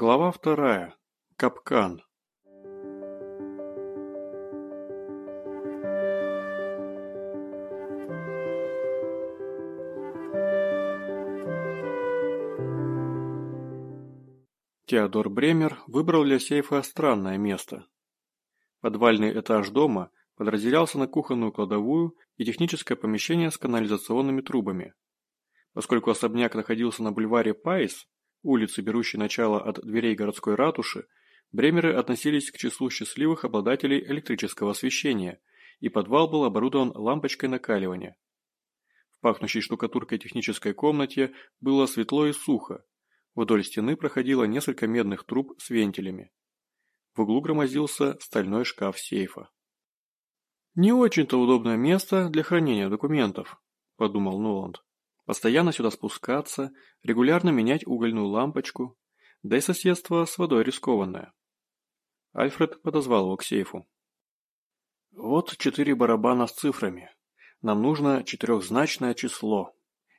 Глава вторая. Капкан. Теодор Бремер выбрал для сейфа странное место. Подвальный этаж дома подразделялся на кухонную кладовую и техническое помещение с канализационными трубами. Поскольку особняк находился на бульваре Пайс, улицы, берущей начало от дверей городской ратуши, бремеры относились к числу счастливых обладателей электрического освещения, и подвал был оборудован лампочкой накаливания. В пахнущей штукатуркой технической комнате было светло и сухо. Вдоль стены проходило несколько медных труб с вентилями. В углу громоздился стальной шкаф сейфа. «Не очень-то удобное место для хранения документов», – подумал Ноланд. Постоянно сюда спускаться, регулярно менять угольную лампочку, да и соседство с водой рискованное. Альфред подозвал его к сейфу. «Вот четыре барабана с цифрами. Нам нужно четырехзначное число.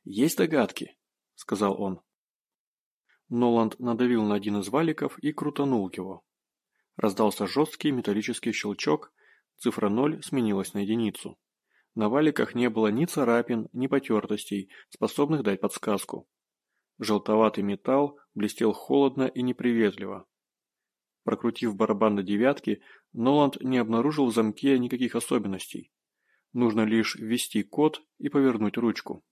Есть догадки?» – сказал он. Ноланд надавил на один из валиков и крутанул его. Раздался жесткий металлический щелчок, цифра 0 сменилась на единицу. На валиках не было ни царапин, ни потертостей, способных дать подсказку. Желтоватый металл блестел холодно и неприветливо. Прокрутив барабан до девятки, Ноланд не обнаружил в замке никаких особенностей. Нужно лишь ввести код и повернуть ручку.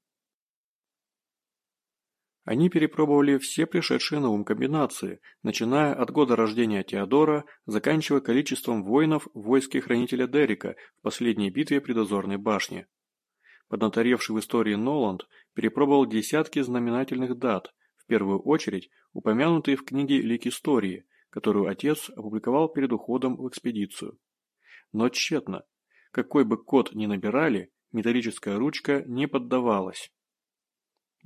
Они перепробовали все пришедшие на ум комбинации, начиная от года рождения Теодора, заканчивая количеством воинов в войске хранителя Дерека в последней битве при дозорной башне. Поднаторевший в истории Ноланд перепробовал десятки знаменательных дат, в первую очередь упомянутые в книге «Лик истории», которую отец опубликовал перед уходом в экспедицию. Но тщетно. Какой бы код ни набирали, металлическая ручка не поддавалась.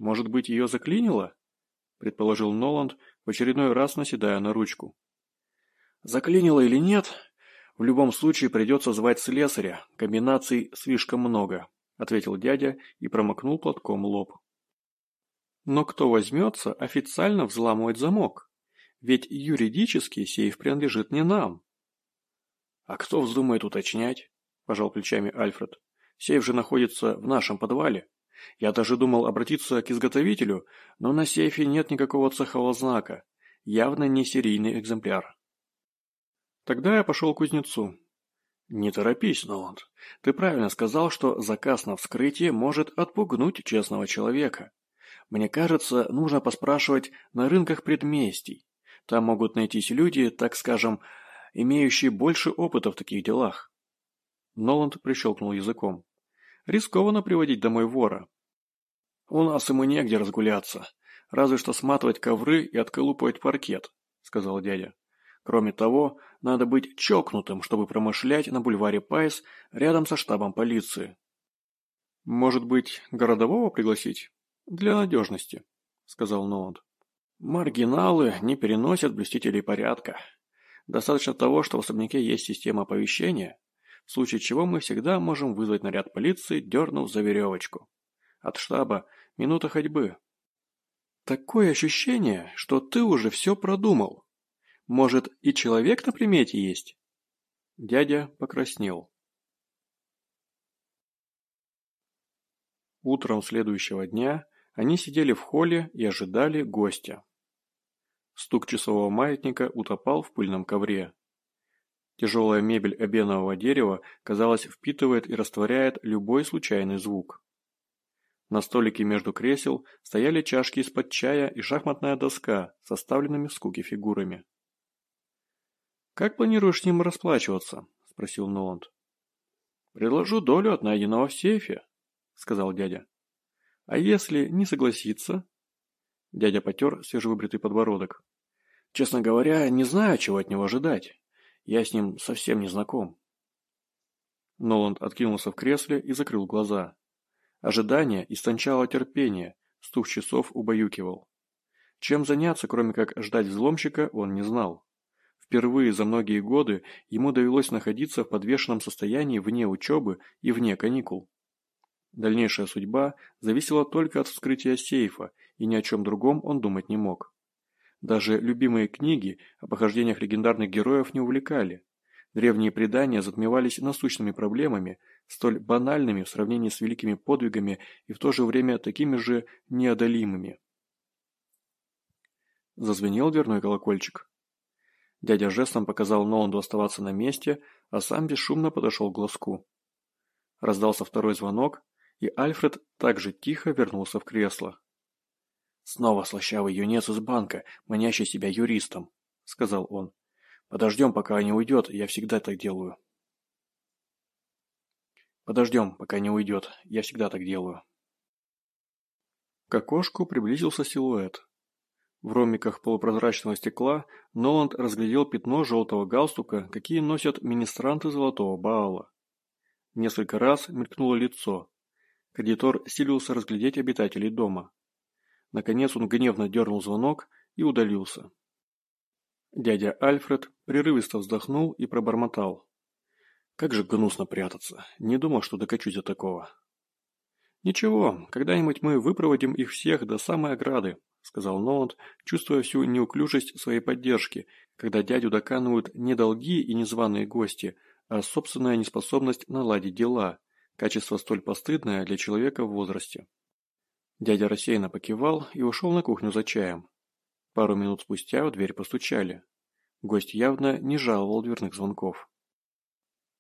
«Может быть, ее заклинило?» – предположил Ноланд, в очередной раз наседая на ручку. «Заклинило или нет, в любом случае придется звать слесаря, комбинаций слишком много», – ответил дядя и промокнул платком лоб. «Но кто возьмется официально взламывать замок? Ведь юридически сейф принадлежит не нам». «А кто вздумает уточнять?» – пожал плечами Альфред. «Сейф же находится в нашем подвале». Я даже думал обратиться к изготовителю, но на сейфе нет никакого цехового знака. Явно не серийный экземпляр. Тогда я пошел к кузнецу. Не торопись, Ноланд. Ты правильно сказал, что заказ на вскрытие может отпугнуть честного человека. Мне кажется, нужно поспрашивать на рынках предместий. Там могут найтись люди, так скажем, имеющие больше опыта в таких делах. Ноланд прищелкнул языком. Рискованно приводить домой вора. У нас ему негде разгуляться, разве что сматывать ковры и отколупывать паркет, сказал дядя. Кроме того, надо быть чокнутым, чтобы промышлять на бульваре Пайс рядом со штабом полиции. Может быть, городового пригласить? Для надежности, сказал Ноланд. Маргиналы не переносят блюстителей порядка. Достаточно того, что в особняке есть система оповещения, в случае чего мы всегда можем вызвать наряд полиции, дернув за веревочку. От штаба минута ходьбы. Такое ощущение, что ты уже все продумал. Может, и человек на примете есть? Дядя покраснел. Утром следующего дня они сидели в холле и ожидали гостя. Стук часового маятника утопал в пыльном ковре. Тяжелая мебель обенового дерева, казалось, впитывает и растворяет любой случайный звук. На столике между кресел стояли чашки из-под чая и шахматная доска, составленными в скуке фигурами. «Как планируешь с ним расплачиваться?» – спросил Ноланд. «Предложу долю от найденного в сейфе», – сказал дядя. «А если не согласится?» Дядя потер свежевыбритый подбородок. «Честно говоря, не знаю, чего от него ожидать. Я с ним совсем не знаком. Ноланд откинулся в кресле и закрыл глаза. Ожидание истончало терпение, стук часов убаюкивал. Чем заняться, кроме как ждать взломщика, он не знал. Впервые за многие годы ему довелось находиться в подвешенном состоянии вне учебы и вне каникул. Дальнейшая судьба зависела только от вскрытия сейфа, и ни о чем другом он думать не мог. Даже любимые книги о похождениях легендарных героев не увлекали. Древние предания затмевались насущными проблемами, столь банальными в сравнении с великими подвигами и в то же время такими же неодолимыми. Зазвенел дверной колокольчик. Дядя жестом показал Ноланду оставаться на месте, а сам бесшумно подошел к глазку. Раздался второй звонок, и Альфред также тихо вернулся в кресло. «Снова слащавый юнец из банка, манящий себя юристом», — сказал он. «Подождем, пока не уйдет, я всегда так делаю». «Подождем, пока не уйдет, я всегда так делаю». К окошку приблизился силуэт. В ромиках полупрозрачного стекла Ноланд разглядел пятно желтого галстука, какие носят министранты золотого Баала. Несколько раз мелькнуло лицо. Кредитор силился разглядеть обитателей дома. Наконец он гневно дернул звонок и удалился. Дядя Альфред прерывисто вздохнул и пробормотал. Как же гнусно прятаться. Не думал, что докачусь до такого. Ничего, когда-нибудь мы выпроводим их всех до самой ограды, — сказал Ноланд, чувствуя всю неуклюжесть своей поддержки, когда дядю доканывают не долги и незваные гости, а собственная неспособность наладить дела, качество столь постыдное для человека в возрасте. Дядя рассеянно покивал и ушел на кухню за чаем. Пару минут спустя в дверь постучали. Гость явно не жаловал дверных звонков.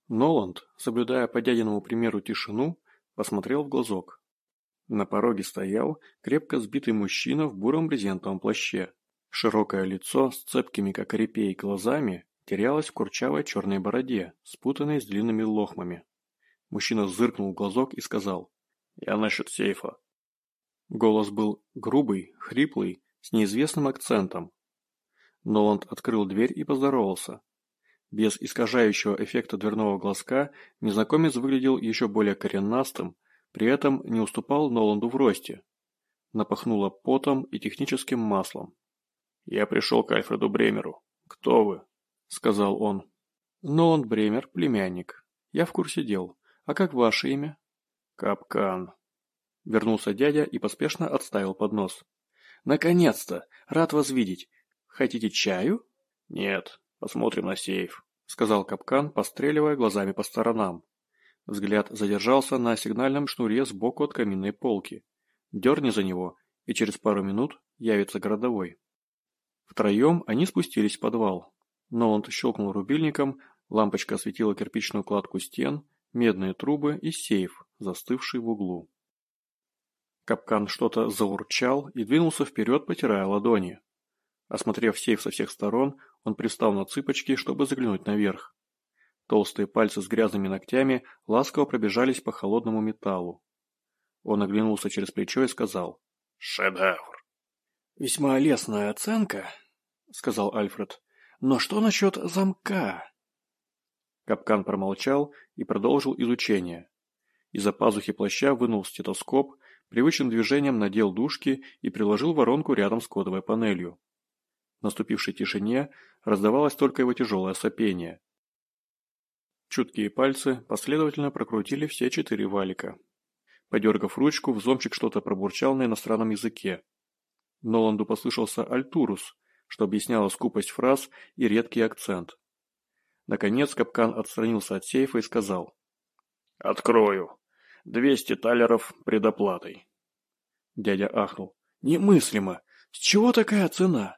Ноланд, соблюдая по дядиному примеру тишину, посмотрел в глазок. На пороге стоял крепко сбитый мужчина в буром брезентовом плаще. Широкое лицо с цепкими, как репей, глазами терялось в курчавой черной бороде, спутанной с длинными лохмами. Мужчина зыркнул в глазок и сказал «Я насчет сейфа». Голос был грубый, хриплый, с неизвестным акцентом. Ноланд открыл дверь и поздоровался. Без искажающего эффекта дверного глазка незнакомец выглядел еще более коренастым, при этом не уступал Ноланду в росте. Напахнуло потом и техническим маслом. «Я пришел к Альфреду Бремеру. Кто вы?» – сказал он. «Ноланд Бремер, племянник. Я в курсе дел. А как ваше имя?» «Капкан». Вернулся дядя и поспешно отставил поднос. «Наконец-то! Рад вас видеть. Хотите чаю?» «Нет, посмотрим на сейф», – сказал Капкан, постреливая глазами по сторонам. Взгляд задержался на сигнальном шнуре сбоку от каминной полки. Дерни за него, и через пару минут явится городовой. Втроем они спустились в подвал. Ноланд щелкнул рубильником, лампочка осветила кирпичную кладку стен, медные трубы и сейф, застывший в углу. Капкан что-то заурчал и двинулся вперед, потирая ладони. Осмотрев сейф со всех сторон, он пристал на цыпочки, чтобы заглянуть наверх. Толстые пальцы с грязными ногтями ласково пробежались по холодному металлу. Он оглянулся через плечо и сказал «Шедевр». «Весьма лестная оценка», — сказал Альфред. «Но что насчет замка?» Капкан промолчал и продолжил изучение. Из-за пазухи плаща вынул стетоскоп, привычным движением надел дужки и приложил воронку рядом с кодовой панелью. В наступившей тишине раздавалось только его тяжелое сопение. Чуткие пальцы последовательно прокрутили все четыре валика. Подергав ручку, взломщик что-то пробурчал на иностранном языке. Ноланду послышался альтурус, что объясняло скупость фраз и редкий акцент. Наконец капкан отстранился от сейфа и сказал. «Открою. Двести талеров предоплатой». Дядя ахнул. «Немыслимо! С чего такая цена?»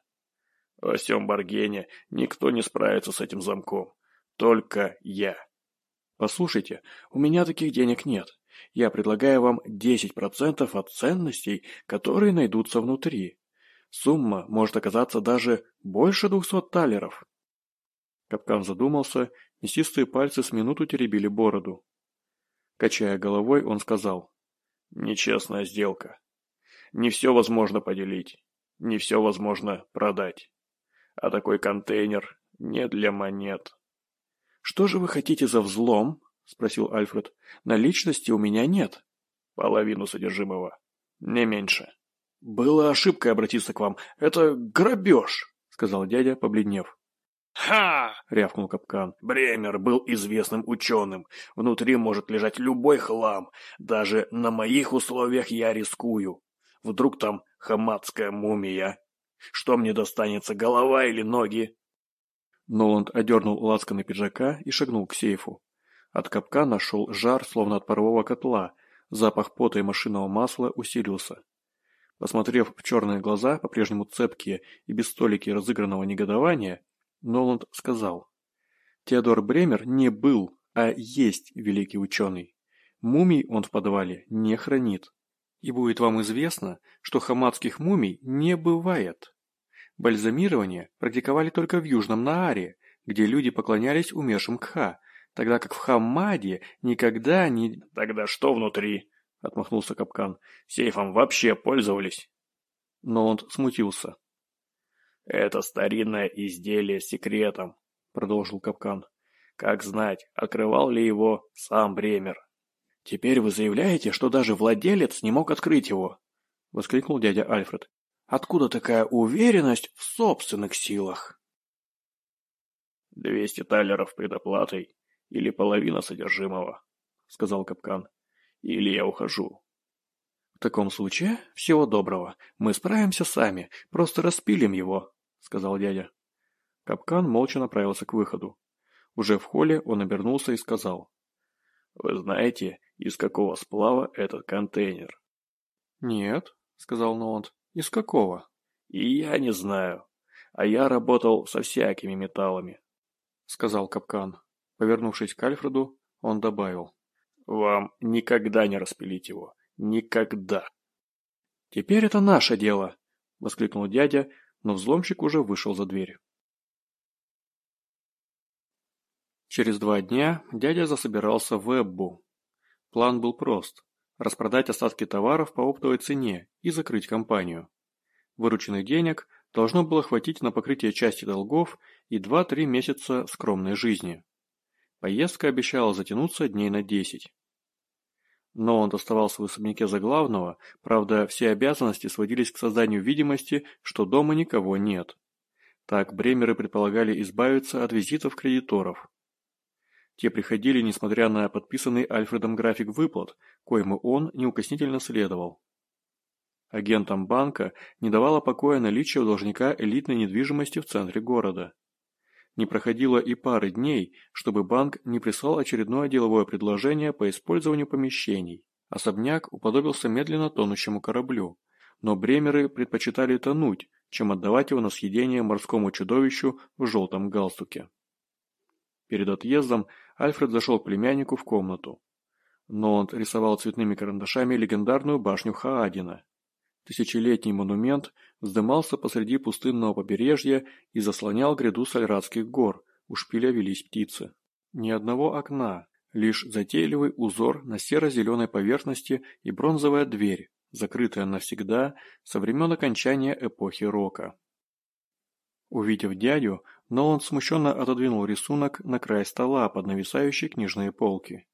«Во всем Баргене никто не справится с этим замком. Только я. Послушайте, у меня таких денег нет. Я предлагаю вам 10% от ценностей, которые найдутся внутри. Сумма может оказаться даже больше 200 талеров. Капкан задумался, мясистые пальцы с минуту теребили бороду. Качая головой, он сказал, «Нечестная сделка. Не все возможно поделить, не все возможно продать. А такой контейнер не для монет». «Что же вы хотите за взлом?» – спросил Альфред. «Наличности у меня нет». «Половину содержимого. Не меньше». «Было ошибкой обратиться к вам. Это грабеж», – сказал дядя, побледнев. «Ха!» — рявкнул капкан. «Бремер был известным ученым. Внутри может лежать любой хлам. Даже на моих условиях я рискую. Вдруг там хаматская мумия? Что мне достанется, голова или ноги?» Ноланд одернул лацканы пиджака и шагнул к сейфу. От капкана шел жар, словно от парового котла, запах пота и машинного масла усилился. Посмотрев в черные глаза, по-прежнему цепкие и без столики разыгранного негодования, Ноланд сказал. Теодор Бремер не был, а есть великий ученый. Мумий он в подвале не хранит. И будет вам известно, что хамадских мумий не бывает. Бальзамирование практиковали только в Южном Нааре, где люди поклонялись умершим Кха, тогда как в Хамаде никогда не... «Тогда что внутри?» – отмахнулся Капкан. «Сейфом вообще пользовались?» Но он смутился. «Это старинное изделие с секретом», – продолжил Капкан. «Как знать, открывал ли его сам Бремер?» «Теперь вы заявляете, что даже владелец не мог открыть его?» – воскликнул дядя Альфред. Откуда такая уверенность в собственных силах? «Двести талеров предоплатой или половина содержимого», — сказал Капкан. «Или я ухожу». «В таком случае, всего доброго. Мы справимся сами, просто распилим его», — сказал дядя. Капкан молча направился к выходу. Уже в холле он обернулся и сказал. «Вы знаете, из какого сплава этот контейнер?» «Нет», — сказал Ноланд. «Из какого?» «И я не знаю. А я работал со всякими металлами», — сказал Капкан. Повернувшись к Альфреду, он добавил. «Вам никогда не распилить его. Никогда!» «Теперь это наше дело!» — воскликнул дядя, но взломщик уже вышел за дверь. Через два дня дядя засобирался в Эббу. План был прост распродать остатки товаров по оптовой цене и закрыть компанию. Вырученных денег должно было хватить на покрытие части долгов и 2-3 месяца скромной жизни. Поездка обещала затянуться дней на 10. Но он оставался в особняке за главного, правда, все обязанности сводились к созданию видимости, что дома никого нет. Так бремеры предполагали избавиться от визитов кредиторов. Те приходили, несмотря на подписанный Альфредом график выплат, коему он неукоснительно следовал. Агентам банка не давало покоя наличие у должника элитной недвижимости в центре города. Не проходило и пары дней, чтобы банк не прислал очередное деловое предложение по использованию помещений. Особняк уподобился медленно тонущему кораблю, но бремеры предпочитали тонуть, чем отдавать его на съедение морскому чудовищу в желтом галстуке. Перед отъездом Альфред зашел к племяннику в комнату. Ноланд рисовал цветными карандашами легендарную башню Хаадина. Тысячелетний монумент вздымался посреди пустынного побережья и заслонял гряду Сальрадских гор, у шпиля велись птицы. Ни одного окна, лишь затейливый узор на серо-зеленой поверхности и бронзовая дверь, закрытая навсегда со времен окончания эпохи рока. Увидев дядю, Нолан смущенно отодвинул рисунок на край стола под нависающие книжные полки.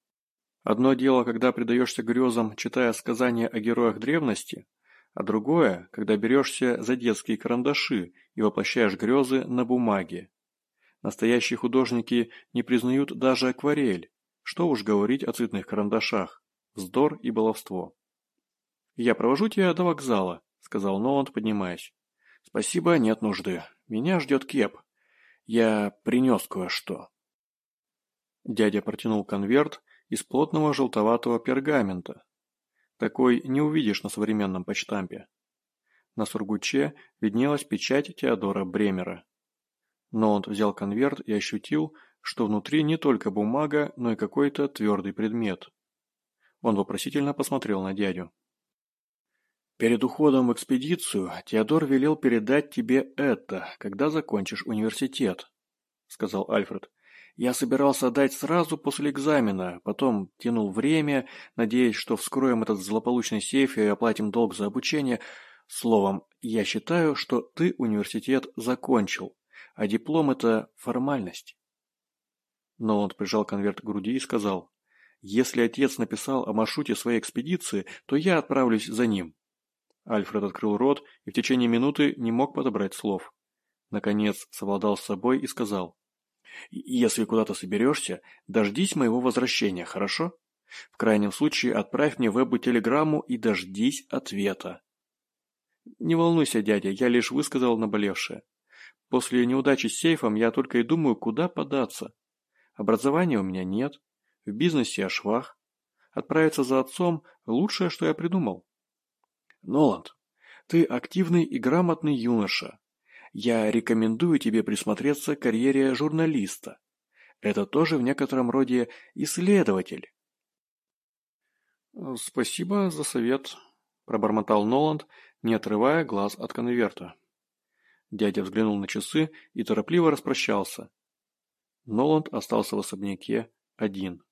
Одно дело, когда предаешься грезам, читая сказания о героях древности, а другое, когда берешься за детские карандаши и воплощаешь грезы на бумаге. Настоящие художники не признают даже акварель, что уж говорить о цветных карандашах, вздор и баловство. «Я провожу тебя до вокзала», — сказал Ноланд, поднимаясь. «Спасибо, нет нужды. Меня ждет кеп. Я принес кое-что». Дядя протянул конверт из плотного желтоватого пергамента. Такой не увидишь на современном почтампе. На сургуче виднелась печать Теодора Бремера. Но он взял конверт и ощутил, что внутри не только бумага, но и какой-то твердый предмет. Он вопросительно посмотрел на дядю. Перед уходом в экспедицию Теодор велел передать тебе это, когда закончишь университет, сказал Альфред. Я собирался дать сразу после экзамена, потом тянул время, надеясь, что вскроем этот злополучный сейф и оплатим долг за обучение. Словом, я считаю, что ты университет закончил, а диплом – это формальность. Но он прижал конверт к груди и сказал, «Если отец написал о маршруте своей экспедиции, то я отправлюсь за ним. Альфред открыл рот и в течение минуты не мог подобрать слов. Наконец совладал с собой и сказал. «Если куда-то соберешься, дождись моего возвращения, хорошо? В крайнем случае отправь мне в Эббу телеграмму и дождись ответа». Не волнуйся, дядя, я лишь высказал наболевшее. После неудачи с сейфом я только и думаю, куда податься. Образования у меня нет, в бизнесе я швах. Отправиться за отцом – лучшее, что я придумал. Ноланд, ты активный и грамотный юноша. Я рекомендую тебе присмотреться к карьере журналиста. Это тоже в некотором роде исследователь. «Спасибо за совет», – пробормотал Ноланд, не отрывая глаз от конверта. Дядя взглянул на часы и торопливо распрощался. Ноланд остался в особняке один.